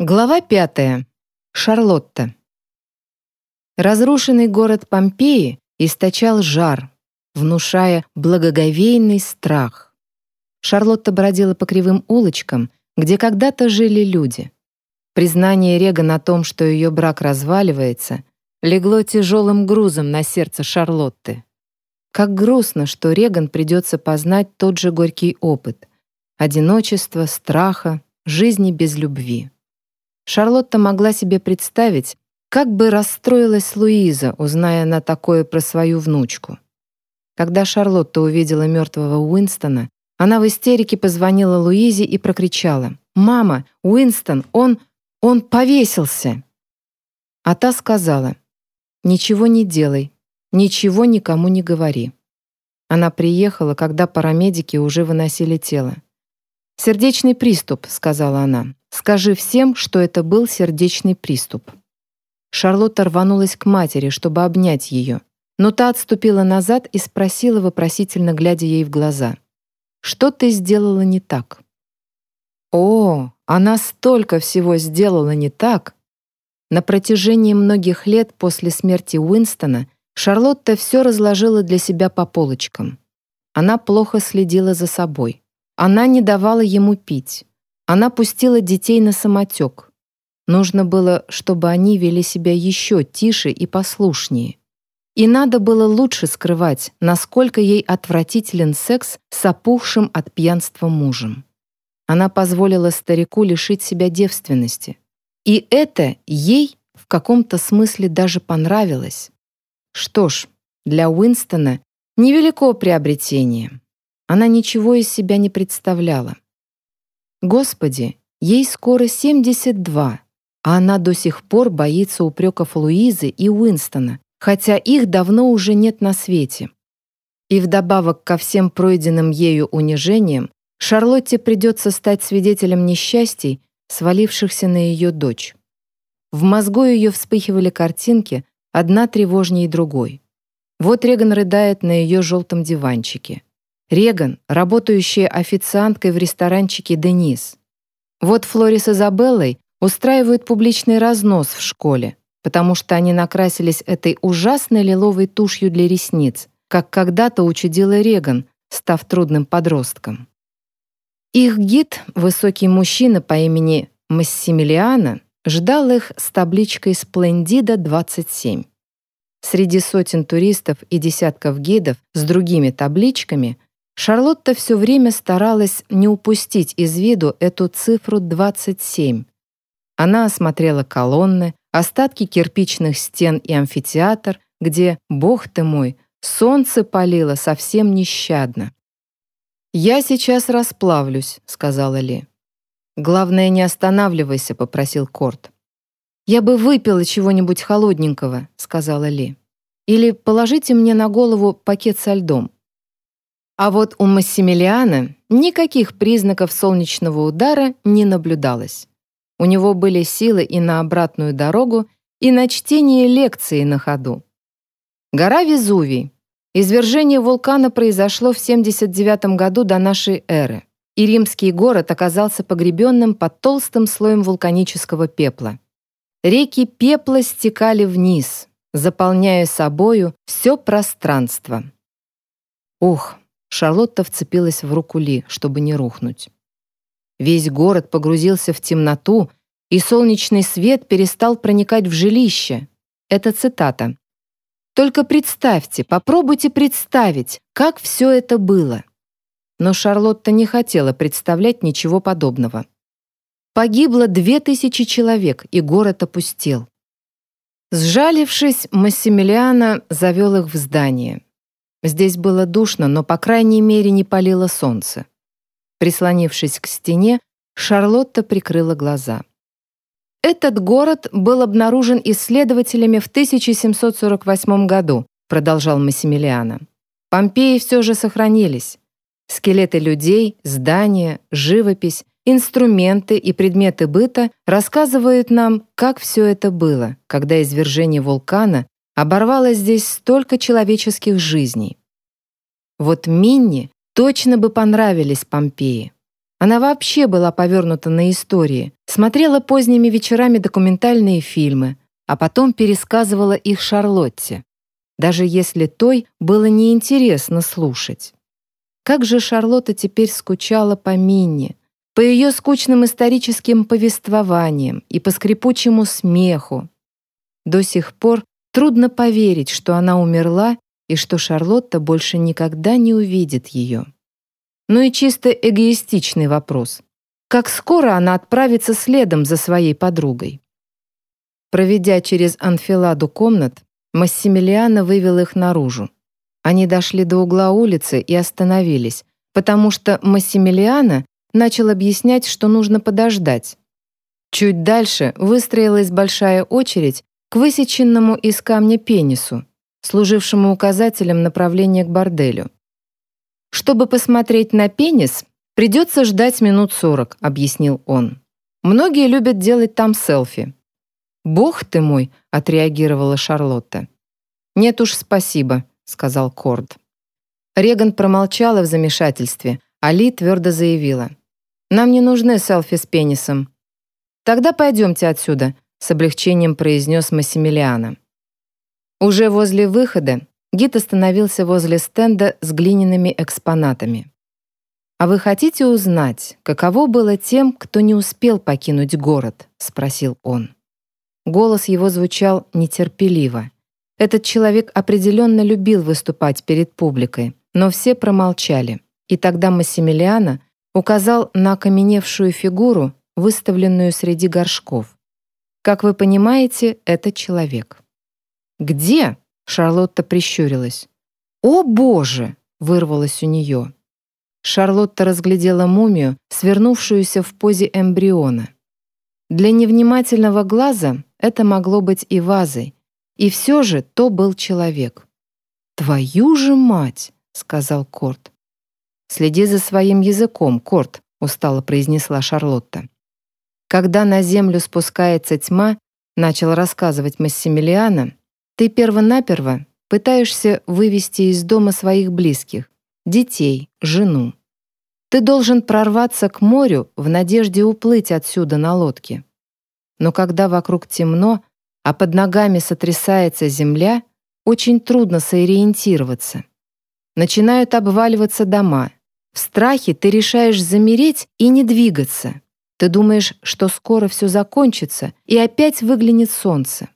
Глава пятая. Шарлотта. Разрушенный город Помпеи источал жар, внушая благоговейный страх. Шарлотта бродила по кривым улочкам, где когда-то жили люди. Признание Реган о том, что ее брак разваливается, легло тяжелым грузом на сердце Шарлотты. Как грустно, что Реган придется познать тот же горький опыт — одиночество, страха, жизни без любви. Шарлотта могла себе представить, как бы расстроилась Луиза, узная на такое про свою внучку. Когда Шарлотта увидела мертвого Уинстона, она в истерике позвонила Луизе и прокричала «Мама, Уинстон, он... он повесился!» А та сказала «Ничего не делай, ничего никому не говори». Она приехала, когда парамедики уже выносили тело. «Сердечный приступ», — сказала она. Скажи всем, что это был сердечный приступ». Шарлотта рванулась к матери, чтобы обнять ее, но та отступила назад и спросила, вопросительно глядя ей в глаза. «Что ты сделала не так?» «О, она столько всего сделала не так!» На протяжении многих лет после смерти Уинстона Шарлотта все разложила для себя по полочкам. Она плохо следила за собой. Она не давала ему пить. Она пустила детей на самотек. Нужно было, чтобы они вели себя еще тише и послушнее. И надо было лучше скрывать, насколько ей отвратителен секс с опухшим от пьянства мужем. Она позволила старику лишить себя девственности. И это ей в каком-то смысле даже понравилось. Что ж, для Уинстона невелико приобретение. Она ничего из себя не представляла. Господи, ей скоро 72, а она до сих пор боится упреков Луизы и Уинстона, хотя их давно уже нет на свете. И вдобавок ко всем пройденным ею унижениям, Шарлотте придется стать свидетелем несчастий, свалившихся на ее дочь. В мозгу ее вспыхивали картинки, одна тревожнее другой. Вот Реган рыдает на ее желтом диванчике. Реган, работающая официанткой в ресторанчике «Денис». Вот Флори с Изабеллой устраивают публичный разнос в школе, потому что они накрасились этой ужасной лиловой тушью для ресниц, как когда-то учудила Реган, став трудным подростком. Их гид, высокий мужчина по имени Массимилиана, ждал их с табличкой «Сплендида 27». Среди сотен туристов и десятков гидов с другими табличками Шарлотта все время старалась не упустить из виду эту цифру 27. Она осмотрела колонны, остатки кирпичных стен и амфитеатр, где, бог ты мой, солнце палило совсем нещадно. «Я сейчас расплавлюсь», — сказала Ли. «Главное, не останавливайся», — попросил Корт. «Я бы выпила чего-нибудь холодненького», — сказала Ли. «Или положите мне на голову пакет со льдом». А вот у Массимилиана никаких признаков солнечного удара не наблюдалось. У него были силы и на обратную дорогу, и на чтение лекции на ходу. Гора Везувий. Извержение вулкана произошло в 79 году до нашей эры, и римский город оказался погребенным под толстым слоем вулканического пепла. Реки пепла стекали вниз, заполняя собою все пространство. Ух, Шарлотта вцепилась в руку Ли, чтобы не рухнуть. Весь город погрузился в темноту, и солнечный свет перестал проникать в жилище. Это цитата. «Только представьте, попробуйте представить, как все это было». Но Шарлотта не хотела представлять ничего подобного. Погибло две тысячи человек, и город опустел. Сжалившись, Массимилиана завел их в здание. Здесь было душно, но, по крайней мере, не палило солнце. Прислонившись к стене, Шарлотта прикрыла глаза. «Этот город был обнаружен исследователями в 1748 году», продолжал Массимилиано. «Помпеи все же сохранились. Скелеты людей, здания, живопись, инструменты и предметы быта рассказывают нам, как все это было, когда извержение вулкана оборвало здесь столько человеческих жизней. Вот Минни точно бы понравились Помпеи. Она вообще была повернута на истории, смотрела поздними вечерами документальные фильмы, а потом пересказывала их Шарлотте, даже если той было неинтересно слушать. Как же Шарлотта теперь скучала по Минне, по ее скучным историческим повествованиям и по скрипучему смеху. До сих пор трудно поверить, что она умерла и что Шарлотта больше никогда не увидит ее. Ну и чисто эгоистичный вопрос. Как скоро она отправится следом за своей подругой? Проведя через анфиладу комнат, Массимилиано вывел их наружу. Они дошли до угла улицы и остановились, потому что Массимилиано начал объяснять, что нужно подождать. Чуть дальше выстроилась большая очередь к высеченному из камня пенису, служившему указателем направления к борделю. «Чтобы посмотреть на пенис, придется ждать минут сорок», — объяснил он. «Многие любят делать там селфи». «Бог ты мой!» — отреагировала Шарлотта. «Нет уж, спасибо», — сказал Корд. Реган промолчала в замешательстве, а Ли твердо заявила. «Нам не нужны селфи с пенисом». «Тогда пойдемте отсюда», — с облегчением произнес Массимилиана. Уже возле выхода гид остановился возле стенда с глиняными экспонатами. «А вы хотите узнать, каково было тем, кто не успел покинуть город?» — спросил он. Голос его звучал нетерпеливо. Этот человек определенно любил выступать перед публикой, но все промолчали. И тогда Массимилиана указал на окаменевшую фигуру, выставленную среди горшков. Как вы понимаете, это человек. «Где?» — Шарлотта прищурилась. «О, Боже!» — вырвалось у нее. Шарлотта разглядела мумию, свернувшуюся в позе эмбриона. Для невнимательного глаза это могло быть и вазой, и все же то был человек. «Твою же мать!» — сказал Корт. «Следи за своим языком, Корт», — устало произнесла Шарлотта. «Когда на землю спускается тьма», — начал рассказывать Массимилиана, ты первонаперво пытаешься вывести из дома своих близких, детей, жену. Ты должен прорваться к морю в надежде уплыть отсюда на лодке. Но когда вокруг темно, а под ногами сотрясается земля, очень трудно сориентироваться. Начинают обваливаться дома. В страхе ты решаешь замереть и не двигаться. Ты думаешь, что скоро все закончится, и опять выглянет солнце.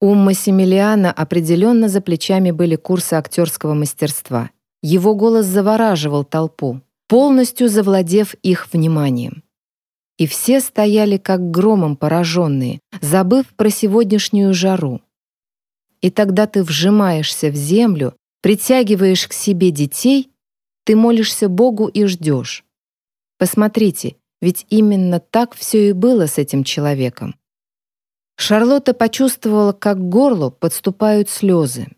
У Массимилиана определенно за плечами были курсы актерского мастерства. Его голос завораживал толпу, полностью завладев их вниманием. И все стояли как громом пораженные, забыв про сегодняшнюю жару. И тогда ты вжимаешься в землю, притягиваешь к себе детей, ты молишься Богу и ждешь. Посмотрите, ведь именно так все и было с этим человеком. Шарлотта почувствовала, как к горлу подступают слезы.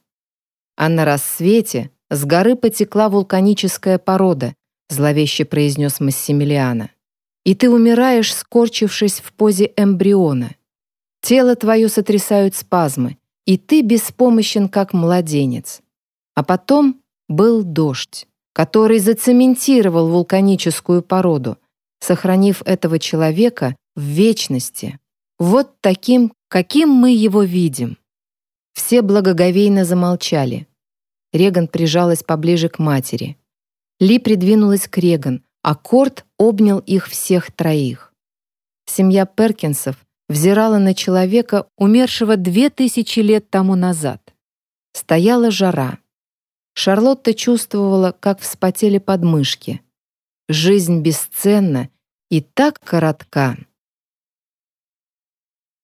А на рассвете с горы потекла вулканическая порода, зловеще произнес Массимилиана. И ты умираешь, скорчившись в позе эмбриона. Тело твое сотрясают спазмы, и ты беспомощен, как младенец. А потом был дождь, который зацементировал вулканическую породу, сохранив этого человека в вечности. Вот таким, каким мы его видим. Все благоговейно замолчали. Реган прижалась поближе к матери. Ли придвинулась к Реган, а Корт обнял их всех троих. Семья Перкинсов взирала на человека, умершего две тысячи лет тому назад. Стояла жара. Шарлотта чувствовала, как вспотели подмышки. Жизнь бесценна и так коротка.